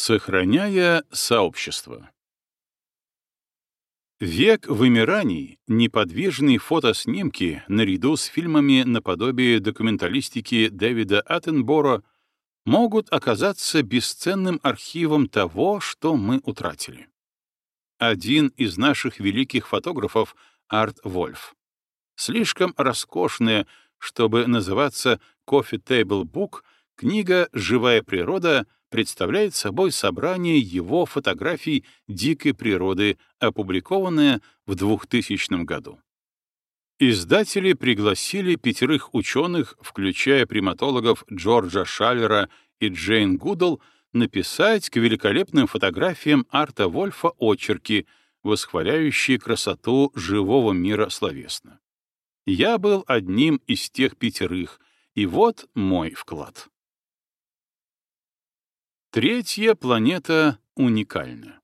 Сохраняя сообщество. Век вымираний, неподвижные фотоснимки наряду с фильмами наподобие документалистики Дэвида Аттенбора могут оказаться бесценным архивом того, что мы утратили. Один из наших великих фотографов, Арт Вольф, слишком роскошная, чтобы называться «Coffee Table Book», книга «Живая природа» представляет собой собрание его фотографий дикой природы, опубликованное в 2000 году. Издатели пригласили пятерых ученых, включая приматологов Джорджа Шаллера и Джейн Гудл, написать к великолепным фотографиям Арта Вольфа очерки, восхваляющие красоту живого мира словесно. Я был одним из тех пятерых, и вот мой вклад. Третья планета уникальна.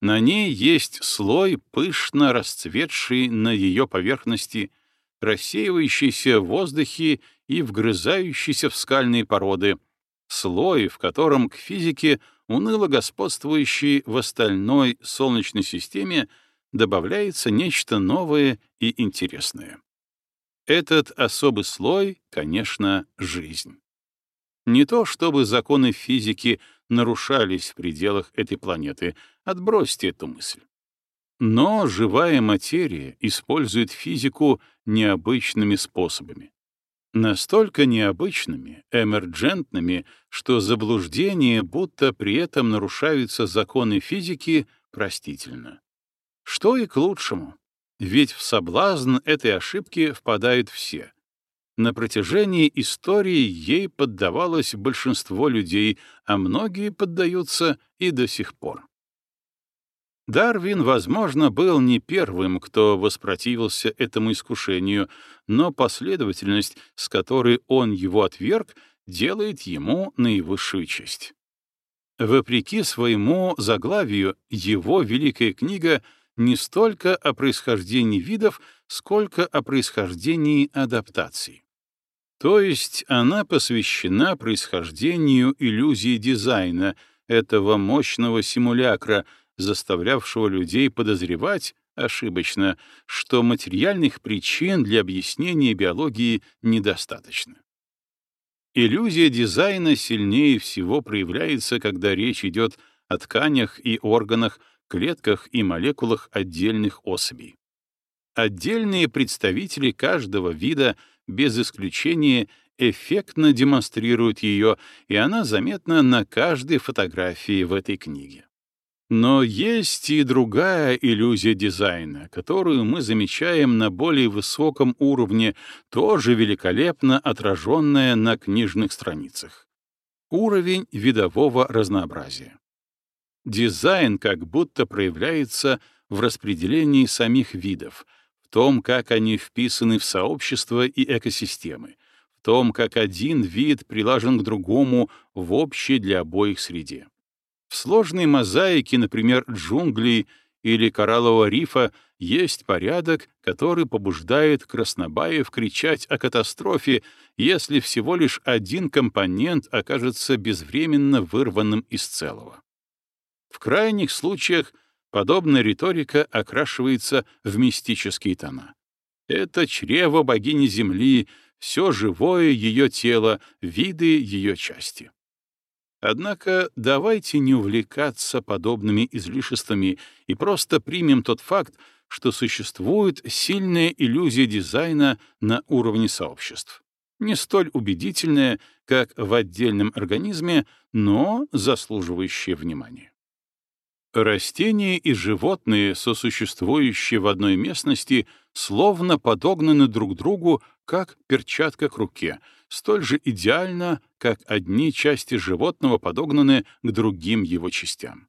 На ней есть слой, пышно расцветший на ее поверхности, рассеивающийся в воздухе и вгрызающийся в скальные породы, слой, в котором к физике, уныло господствующей в остальной Солнечной системе, добавляется нечто новое и интересное. Этот особый слой, конечно, жизнь. Не то чтобы законы физики нарушались в пределах этой планеты, отбросьте эту мысль. Но живая материя использует физику необычными способами. Настолько необычными, эмерджентными, что заблуждение, будто при этом нарушаются законы физики, простительно. Что и к лучшему, ведь в соблазн этой ошибки впадают все — на протяжении истории ей поддавалось большинство людей, а многие поддаются и до сих пор. Дарвин, возможно, был не первым, кто воспротивился этому искушению, но последовательность, с которой он его отверг, делает ему наивысшую честь. Вопреки своему заглавию, его великая книга не столько о происхождении видов, сколько о происхождении адаптаций. То есть она посвящена происхождению иллюзии дизайна, этого мощного симулякра, заставлявшего людей подозревать, ошибочно, что материальных причин для объяснения биологии недостаточно. Иллюзия дизайна сильнее всего проявляется, когда речь идет о тканях и органах, клетках и молекулах отдельных особей. Отдельные представители каждого вида без исключения эффектно демонстрируют ее, и она заметна на каждой фотографии в этой книге. Но есть и другая иллюзия дизайна, которую мы замечаем на более высоком уровне, тоже великолепно отраженная на книжных страницах. Уровень видового разнообразия. Дизайн как будто проявляется в распределении самих видов — в том, как они вписаны в сообщество и экосистемы, в том, как один вид прилажен к другому в общей для обоих среде. В сложной мозаике, например, джунглей или кораллового рифа, есть порядок, который побуждает краснобаев кричать о катастрофе, если всего лишь один компонент окажется безвременно вырванным из целого. В крайних случаях — Подобная риторика окрашивается в мистические тона. Это чрево богини Земли, все живое ее тело, виды ее части. Однако давайте не увлекаться подобными излишествами и просто примем тот факт, что существует сильная иллюзия дизайна на уровне сообществ. Не столь убедительная, как в отдельном организме, но заслуживающая внимания. Растения и животные, сосуществующие в одной местности, словно подогнаны друг другу, как перчатка к руке, столь же идеально, как одни части животного подогнаны к другим его частям.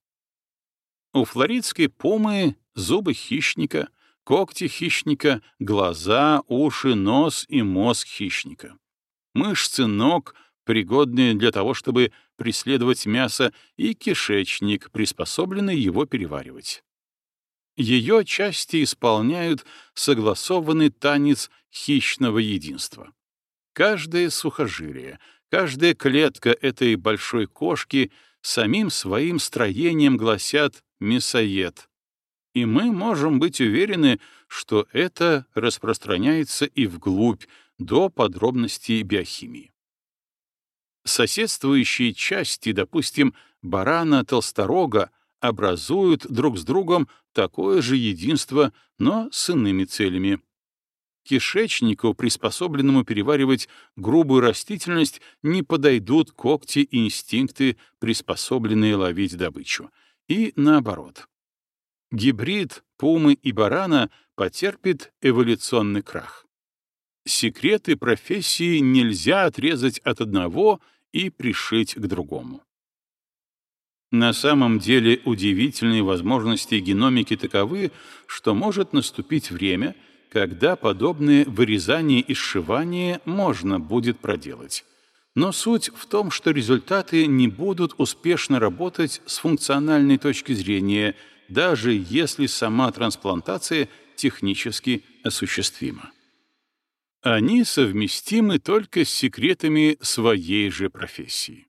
У флоридской помы зубы хищника, когти хищника, глаза, уши, нос и мозг хищника. Мышцы ног — пригодные для того, чтобы преследовать мясо, и кишечник, приспособленный его переваривать. Ее части исполняют согласованный танец хищного единства. Каждое сухожилие, каждая клетка этой большой кошки самим своим строением гласят «мясоед». И мы можем быть уверены, что это распространяется и вглубь, до подробностей биохимии. Соседствующие части, допустим, барана толсторога, образуют друг с другом такое же единство, но с иными целями. Кишечнику, приспособленному переваривать грубую растительность, не подойдут когти и инстинкты, приспособленные ловить добычу. И наоборот. Гибрид пумы и барана потерпит эволюционный крах. Секреты профессии нельзя отрезать от одного и пришить к другому. На самом деле удивительные возможности геномики таковы, что может наступить время, когда подобные вырезания и сшивания можно будет проделать. Но суть в том, что результаты не будут успешно работать с функциональной точки зрения, даже если сама трансплантация технически осуществима. Они совместимы только с секретами своей же профессии.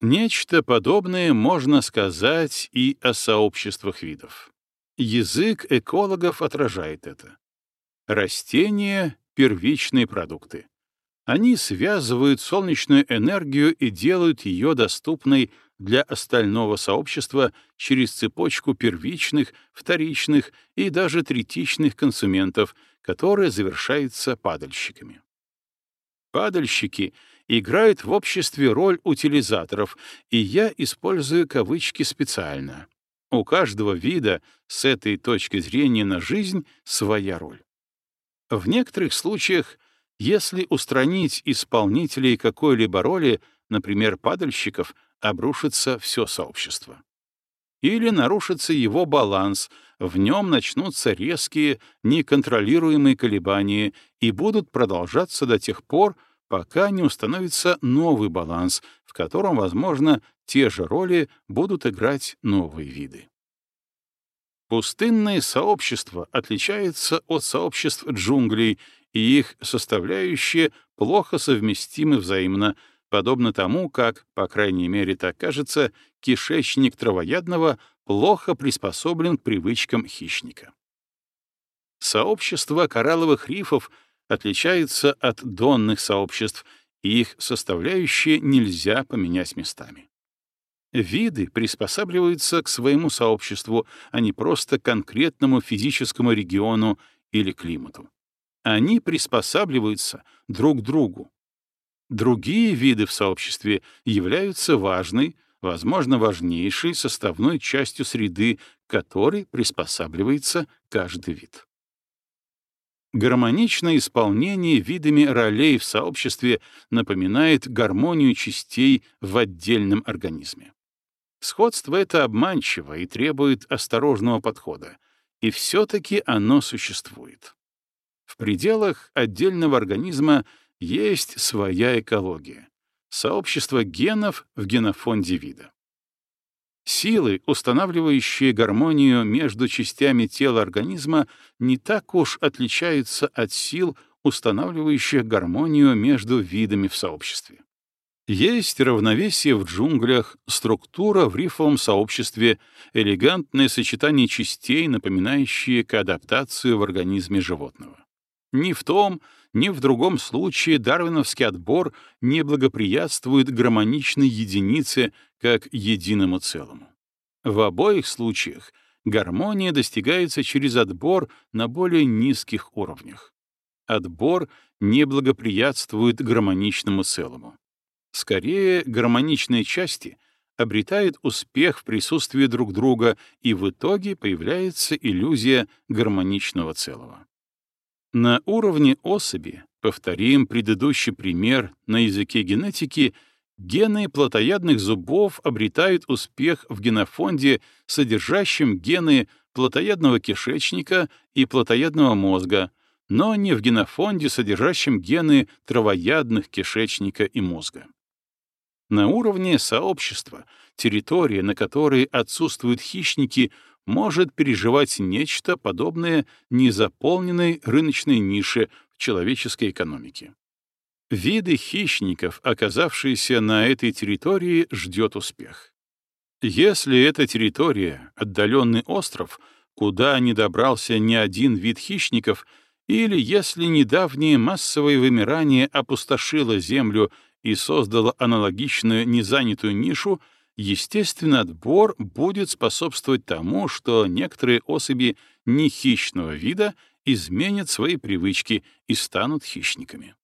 Нечто подобное можно сказать и о сообществах видов. Язык экологов отражает это. Растения — первичные продукты. Они связывают солнечную энергию и делают ее доступной для остального сообщества через цепочку первичных, вторичных и даже третичных консументов, которая завершается падальщиками. Падальщики — играют в обществе роль утилизаторов, и я использую кавычки специально. У каждого вида с этой точки зрения на жизнь своя роль. В некоторых случаях, если устранить исполнителей какой-либо роли, например, падальщиков, обрушится все сообщество. Или нарушится его баланс, в нем начнутся резкие, неконтролируемые колебания и будут продолжаться до тех пор, пока не установится новый баланс, в котором, возможно, те же роли будут играть новые виды. Пустынные сообщества отличаются от сообществ джунглей, и их составляющие плохо совместимы взаимно, подобно тому, как, по крайней мере так кажется, кишечник травоядного плохо приспособлен к привычкам хищника. Сообщество коралловых рифов — отличается от донных сообществ, и их составляющие нельзя поменять местами. Виды приспосабливаются к своему сообществу, а не просто конкретному физическому региону или климату. Они приспосабливаются друг к другу. Другие виды в сообществе являются важной, возможно, важнейшей составной частью среды, которой приспосабливается каждый вид. Гармоничное исполнение видами ролей в сообществе напоминает гармонию частей в отдельном организме. Сходство это обманчиво и требует осторожного подхода, и все-таки оно существует. В пределах отдельного организма есть своя экология, сообщество генов в генофонде вида. Силы, устанавливающие гармонию между частями тела организма, не так уж отличаются от сил, устанавливающих гармонию между видами в сообществе. Есть равновесие в джунглях, структура в рифовом сообществе, элегантное сочетание частей, напоминающие каадаптацию в организме животного. Ни в том, ни в другом случае дарвиновский отбор не благоприятствует гармоничной единице как единому целому. В обоих случаях гармония достигается через отбор на более низких уровнях. Отбор не благоприятствует гармоничному целому. Скорее, гармоничные части обретают успех в присутствии друг друга, и в итоге появляется иллюзия гармоничного целого. На уровне особи, повторим предыдущий пример на языке генетики, гены плотоядных зубов обретают успех в генофонде, содержащем гены плотоядного кишечника и плотоядного мозга, но не в генофонде, содержащем гены травоядных кишечника и мозга. На уровне сообщества, территория, на которой отсутствуют хищники, может переживать нечто подобное незаполненной рыночной нише в человеческой экономике. Виды хищников, оказавшиеся на этой территории, ждет успех. Если эта территория — отдаленный остров, куда не добрался ни один вид хищников, или если недавнее массовое вымирание опустошило Землю и создало аналогичную незанятую нишу, естественный отбор будет способствовать тому, что некоторые особи нехищного вида изменят свои привычки и станут хищниками.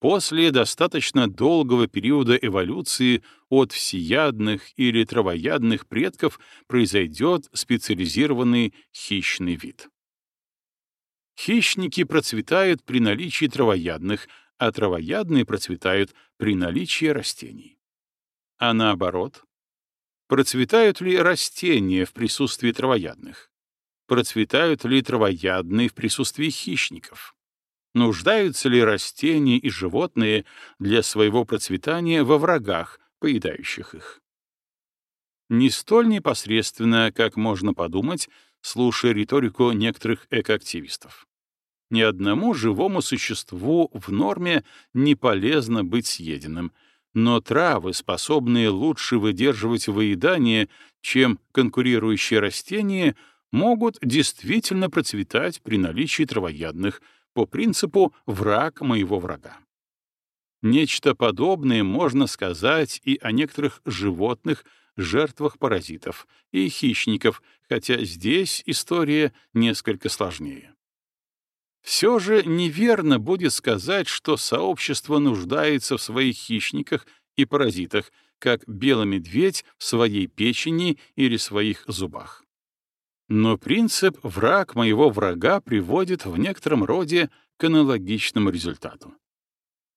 После достаточно долгого периода эволюции от всеядных или травоядных предков произойдет специализированный хищный вид. Хищники процветают при наличии травоядных, а травоядные процветают при наличии растений. А наоборот, процветают ли растения в присутствии травоядных? Процветают ли травоядные в присутствии хищников? Нуждаются ли растения и животные для своего процветания во врагах, поедающих их? Не столь непосредственно, как можно подумать, слушая риторику некоторых экоактивистов. Ни одному живому существу в норме не полезно быть съеденным, но травы, способные лучше выдерживать выедание, чем конкурирующие растения, могут действительно процветать при наличии травоядных, по принципу «враг моего врага». Нечто подобное можно сказать и о некоторых животных, жертвах паразитов и хищников, хотя здесь история несколько сложнее. Все же неверно будет сказать, что сообщество нуждается в своих хищниках и паразитах, как белый медведь в своей печени или своих зубах. Но принцип «враг моего врага» приводит в некотором роде к аналогичному результату.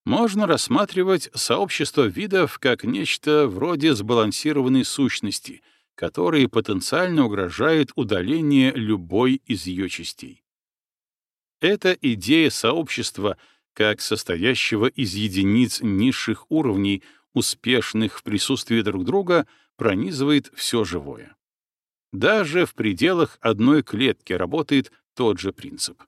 Можно рассматривать сообщество видов как нечто вроде сбалансированной сущности, которые потенциально угрожают удалению любой из ее частей. Эта идея сообщества, как состоящего из единиц низших уровней, успешных в присутствии друг друга, пронизывает все живое. Даже в пределах одной клетки работает тот же принцип.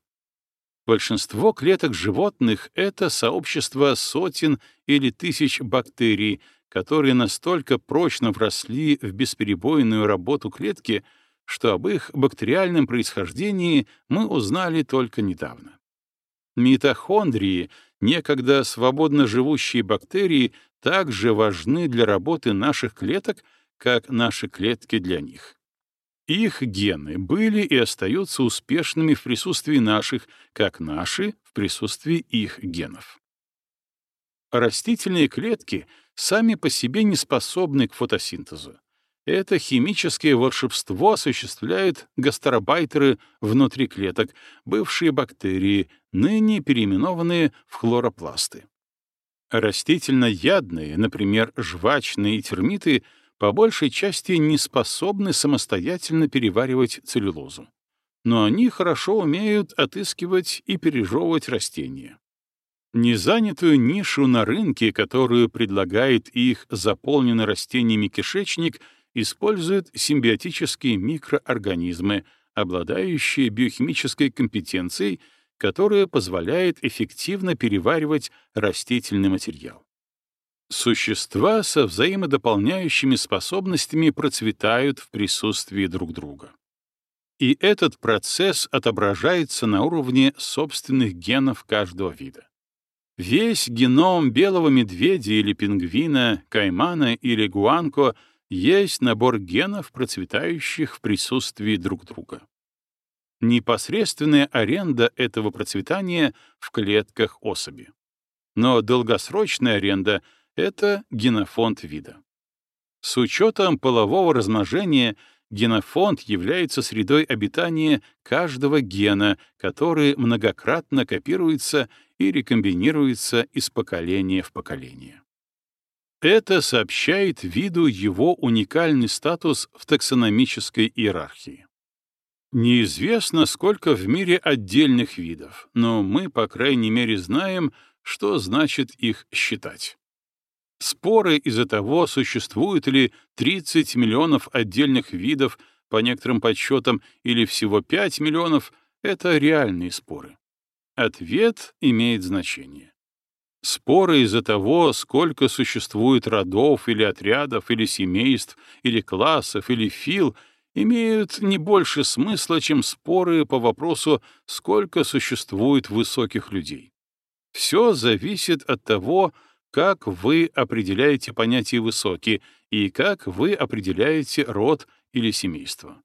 Большинство клеток животных — это сообщество сотен или тысяч бактерий, которые настолько прочно вросли в бесперебойную работу клетки, что об их бактериальном происхождении мы узнали только недавно. Митохондрии, некогда свободно живущие бактерии, также важны для работы наших клеток, как наши клетки для них. Их гены были и остаются успешными в присутствии наших, как наши в присутствии их генов. Растительные клетки сами по себе не способны к фотосинтезу. Это химическое волшебство осуществляют гастарбайтеры внутри клеток, бывшие бактерии, ныне переименованные в хлоропласты. Растительноядные, например, жвачные термиты — по большей части не способны самостоятельно переваривать целлюлозу. Но они хорошо умеют отыскивать и пережевывать растения. Незанятую нишу на рынке, которую предлагает их заполненный растениями кишечник, используют симбиотические микроорганизмы, обладающие биохимической компетенцией, которая позволяет эффективно переваривать растительный материал. Существа со взаимодополняющими способностями процветают в присутствии друг друга. И этот процесс отображается на уровне собственных генов каждого вида. Весь геном белого медведя или пингвина, каймана или гуанко есть набор генов, процветающих в присутствии друг друга. Непосредственная аренда этого процветания в клетках особи. Но долгосрочная аренда — это генофонд вида. С учетом полового размножения генофонд является средой обитания каждого гена, который многократно копируется и рекомбинируется из поколения в поколение. Это сообщает виду его уникальный статус в таксономической иерархии. Неизвестно, сколько в мире отдельных видов, но мы, по крайней мере, знаем, что значит их считать. Споры из-за того, существует ли 30 миллионов отдельных видов, по некоторым подсчетам, или всего 5 миллионов, это реальные споры. Ответ имеет значение. Споры из-за того, сколько существует родов или отрядов, или семейств, или классов, или фил, имеют не больше смысла, чем споры по вопросу, сколько существует высоких людей. Все зависит от того, как вы определяете понятие «высокий» и как вы определяете род или семейство.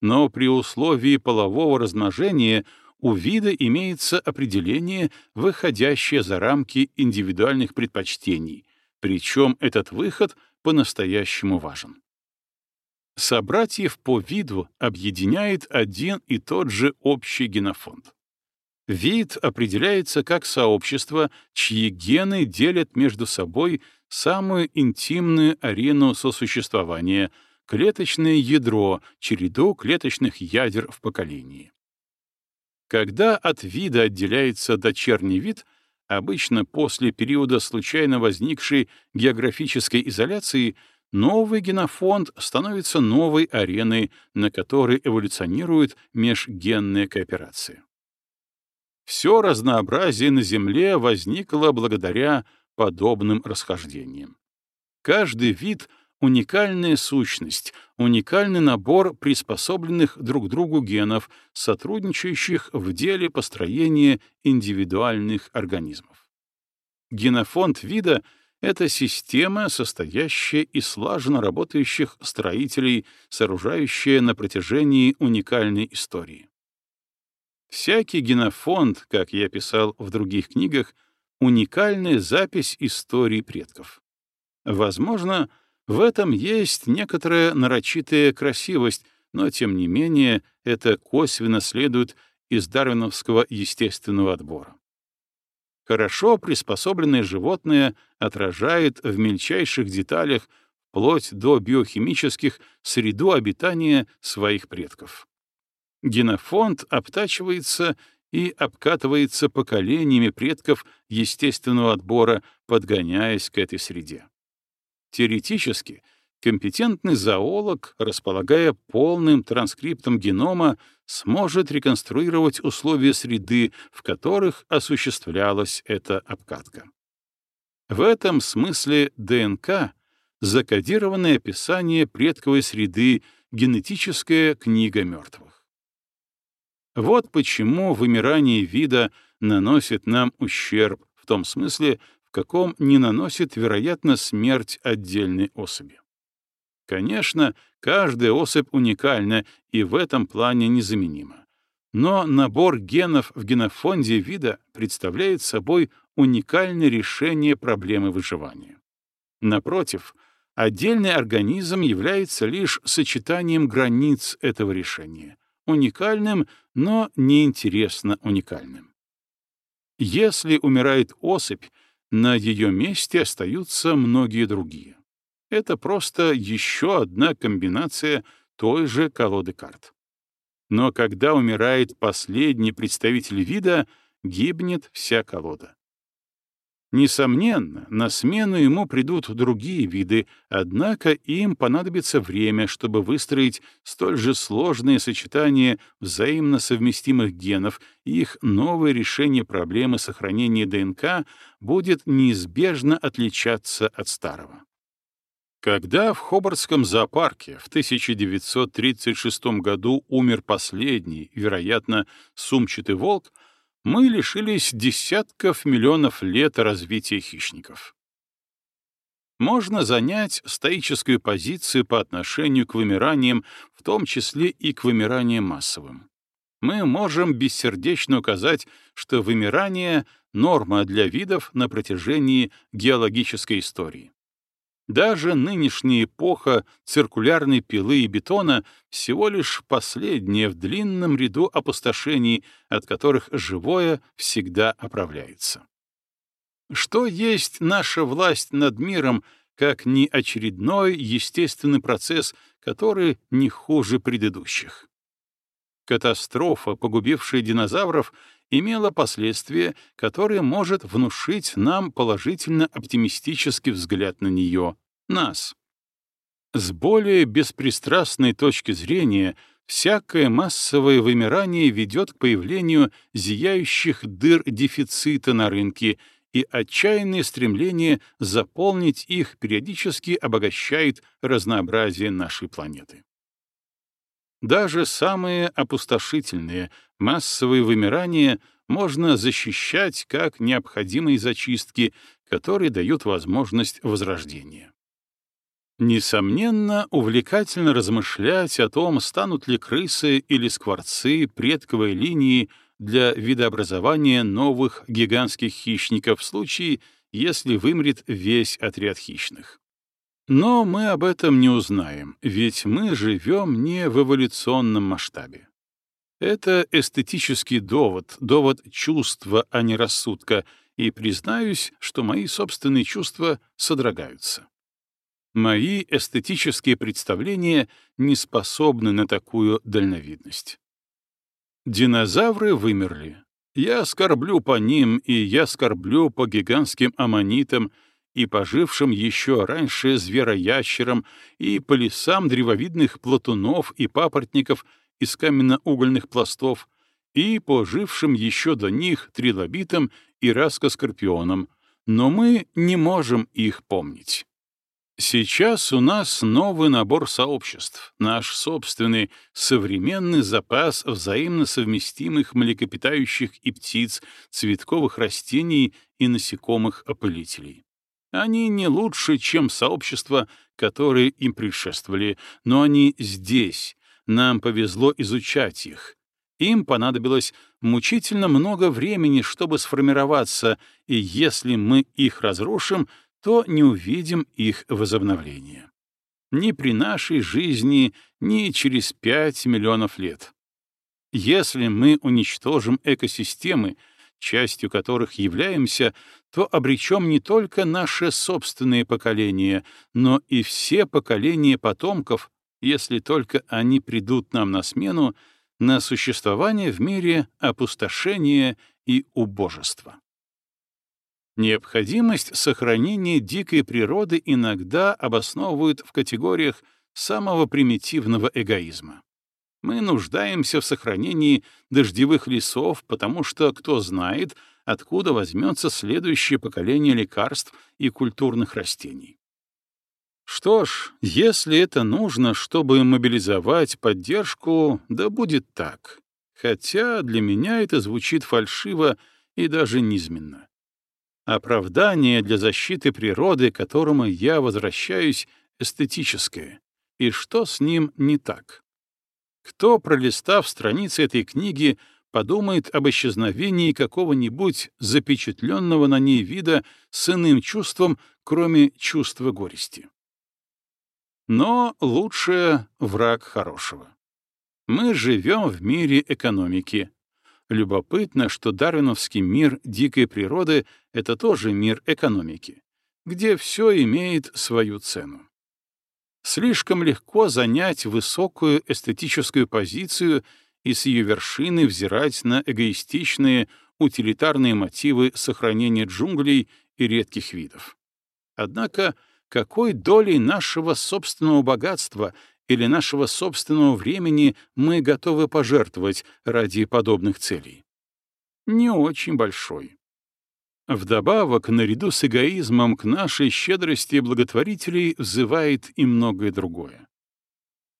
Но при условии полового размножения у вида имеется определение, выходящее за рамки индивидуальных предпочтений, причем этот выход по-настоящему важен. Собратьев по виду объединяет один и тот же общий генофонд. Вид определяется как сообщество, чьи гены делят между собой самую интимную арену сосуществования — клеточное ядро, череду клеточных ядер в поколении. Когда от вида отделяется дочерний вид, обычно после периода случайно возникшей географической изоляции, новый генофонд становится новой ареной, на которой эволюционирует межгенная кооперация. Все разнообразие на Земле возникло благодаря подобным расхождениям. Каждый вид уникальная сущность, уникальный набор приспособленных друг другу генов, сотрудничающих в деле построения индивидуальных организмов. Генофонд вида — это система, состоящая из слаженно работающих строителей, сооружающая на протяжении уникальной истории. Всякий генофонд, как я писал в других книгах, уникальная запись истории предков. Возможно, в этом есть некоторая нарочитая красивость, но, тем не менее, это косвенно следует из дарвиновского естественного отбора. Хорошо приспособленное животное отражает в мельчайших деталях, вплоть до биохимических, среду обитания своих предков. Генофонд обтачивается и обкатывается поколениями предков естественного отбора, подгоняясь к этой среде. Теоретически, компетентный зоолог, располагая полным транскриптом генома, сможет реконструировать условия среды, в которых осуществлялась эта обкатка. В этом смысле ДНК — закодированное описание предковой среды, генетическая книга мертвых. Вот почему вымирание вида наносит нам ущерб в том смысле, в каком не наносит, вероятно, смерть отдельной особи. Конечно, каждая особь уникальна и в этом плане незаменима. Но набор генов в генофонде вида представляет собой уникальное решение проблемы выживания. Напротив, отдельный организм является лишь сочетанием границ этого решения, уникальным, но неинтересно уникальным. Если умирает особь, на ее месте остаются многие другие. Это просто еще одна комбинация той же колоды карт. Но когда умирает последний представитель вида, гибнет вся колода. Несомненно, на смену ему придут другие виды, однако им понадобится время, чтобы выстроить столь же сложные сочетания взаимно совместимых генов, и их новое решение проблемы сохранения ДНК будет неизбежно отличаться от старого. Когда в Хобартском зоопарке в 1936 году умер последний, вероятно, сумчатый волк, мы лишились десятков миллионов лет развития хищников. Можно занять стоическую позицию по отношению к вымираниям, в том числе и к вымираниям массовым. Мы можем бессердечно указать, что вымирание — норма для видов на протяжении геологической истории. Даже нынешняя эпоха циркулярной пилы и бетона всего лишь последняя в длинном ряду опустошений, от которых живое всегда оправляется. Что есть наша власть над миром, как не очередной естественный процесс, который не хуже предыдущих? Катастрофа, погубившая динозавров, имела последствия, которые может внушить нам положительно-оптимистический взгляд на нее, нас. С более беспристрастной точки зрения, всякое массовое вымирание ведет к появлению зияющих дыр дефицита на рынке и отчаянное стремление заполнить их периодически обогащает разнообразие нашей планеты. Даже самые опустошительные массовые вымирания можно защищать как необходимые зачистки, которые дают возможность возрождения. Несомненно, увлекательно размышлять о том, станут ли крысы или скворцы предковой линии для видообразования новых гигантских хищников в случае, если вымрет весь отряд хищных. Но мы об этом не узнаем, ведь мы живем не в эволюционном масштабе. Это эстетический довод, довод чувства, а не рассудка, и признаюсь, что мои собственные чувства содрогаются. Мои эстетические представления не способны на такую дальновидность. Динозавры вымерли. Я скорблю по ним, и я скорблю по гигантским аммонитам и пожившим еще раньше звероящерам, и по лесам древовидных платунов и папоротников из каменно-угольных пластов, и по жившим еще до них трилобитам и раскоскорпионам, но мы не можем их помнить. Сейчас у нас новый набор сообществ, наш собственный современный запас взаимно совместимых млекопитающих и птиц, цветковых растений и насекомых-опылителей. Они не лучше, чем сообщества, которые им предшествовали, но они здесь, нам повезло изучать их. Им понадобилось мучительно много времени, чтобы сформироваться, и если мы их разрушим — то не увидим их возобновления. Ни при нашей жизни, ни через 5 миллионов лет. Если мы уничтожим экосистемы, частью которых являемся, то обречем не только наше собственное поколение, но и все поколения потомков, если только они придут нам на смену, на существование в мире опустошения и убожества. Необходимость сохранения дикой природы иногда обосновывают в категориях самого примитивного эгоизма. Мы нуждаемся в сохранении дождевых лесов, потому что кто знает, откуда возьмется следующее поколение лекарств и культурных растений. Что ж, если это нужно, чтобы мобилизовать поддержку, да будет так. Хотя для меня это звучит фальшиво и даже низменно. Оправдание для защиты природы, к которому я возвращаюсь, эстетическое. И что с ним не так? Кто, пролистав страницы этой книги, подумает об исчезновении какого-нибудь запечатленного на ней вида с иным чувством, кроме чувства горести? Но лучше враг хорошего. Мы живем в мире экономики, Любопытно, что дарвиновский мир дикой природы — это тоже мир экономики, где все имеет свою цену. Слишком легко занять высокую эстетическую позицию и с ее вершины взирать на эгоистичные, утилитарные мотивы сохранения джунглей и редких видов. Однако, какой долей нашего собственного богатства или нашего собственного времени мы готовы пожертвовать ради подобных целей? Не очень большой. Вдобавок, наряду с эгоизмом к нашей щедрости благотворителей взывает и многое другое.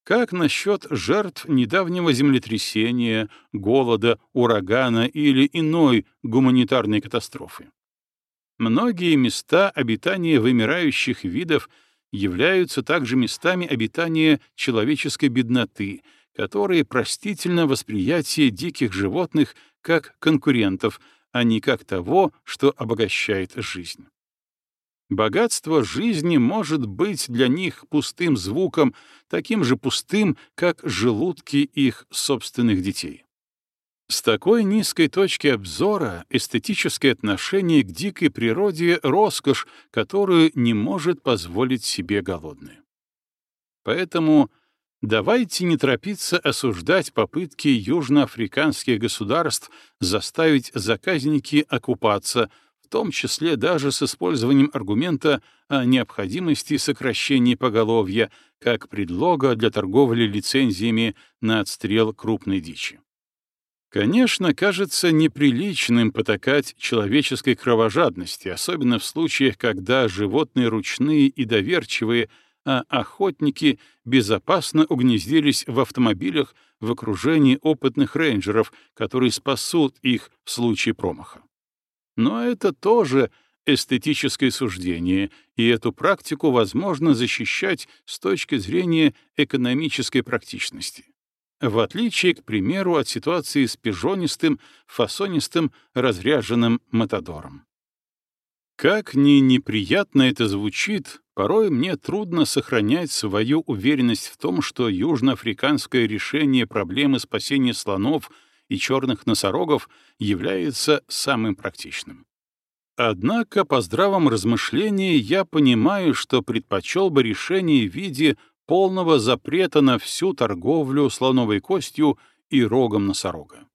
Как насчет жертв недавнего землетрясения, голода, урагана или иной гуманитарной катастрофы? Многие места обитания вымирающих видов — являются также местами обитания человеческой бедноты, которые простительно восприятие диких животных как конкурентов, а не как того, что обогащает жизнь. Богатство жизни может быть для них пустым звуком, таким же пустым, как желудки их собственных детей. С такой низкой точки обзора эстетическое отношение к дикой природе — роскошь, которую не может позволить себе голодный. Поэтому давайте не торопиться осуждать попытки южноафриканских государств заставить заказники окупаться, в том числе даже с использованием аргумента о необходимости сокращения поголовья как предлога для торговли лицензиями на отстрел крупной дичи. Конечно, кажется неприличным потакать человеческой кровожадности, особенно в случаях, когда животные ручные и доверчивые, а охотники безопасно угнездились в автомобилях в окружении опытных рейнджеров, которые спасут их в случае промаха. Но это тоже эстетическое суждение, и эту практику возможно защищать с точки зрения экономической практичности в отличие, к примеру, от ситуации с пижонистым, фасонистым, разряженным матадором. Как ни неприятно это звучит, порой мне трудно сохранять свою уверенность в том, что южноафриканское решение проблемы спасения слонов и черных носорогов является самым практичным. Однако по здравом размышлении я понимаю, что предпочел бы решение в виде полного запрета на всю торговлю слоновой костью и рогом носорога.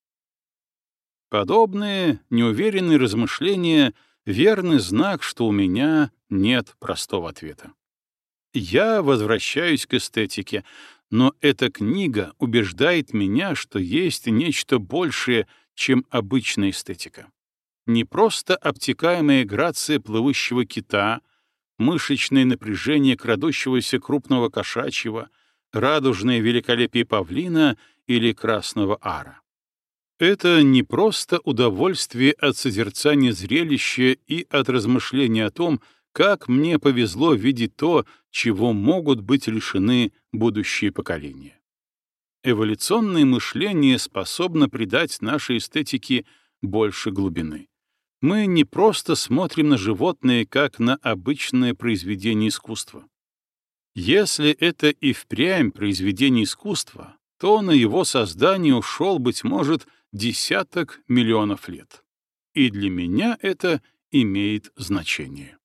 Подобные неуверенные размышления — верный знак, что у меня нет простого ответа. Я возвращаюсь к эстетике, но эта книга убеждает меня, что есть нечто большее, чем обычная эстетика. Не просто обтекаемая грация плывущего кита — мышечное напряжение крадущегося крупного кошачьего, радужное великолепие павлина или красного ара. Это не просто удовольствие от созерцания зрелища и от размышления о том, как мне повезло видеть то, чего могут быть лишены будущие поколения. Эволюционное мышление способно придать нашей эстетике больше глубины мы не просто смотрим на животные как на обычное произведение искусства. Если это и впрямь произведение искусства, то на его создание ушел, быть может, десяток миллионов лет. И для меня это имеет значение.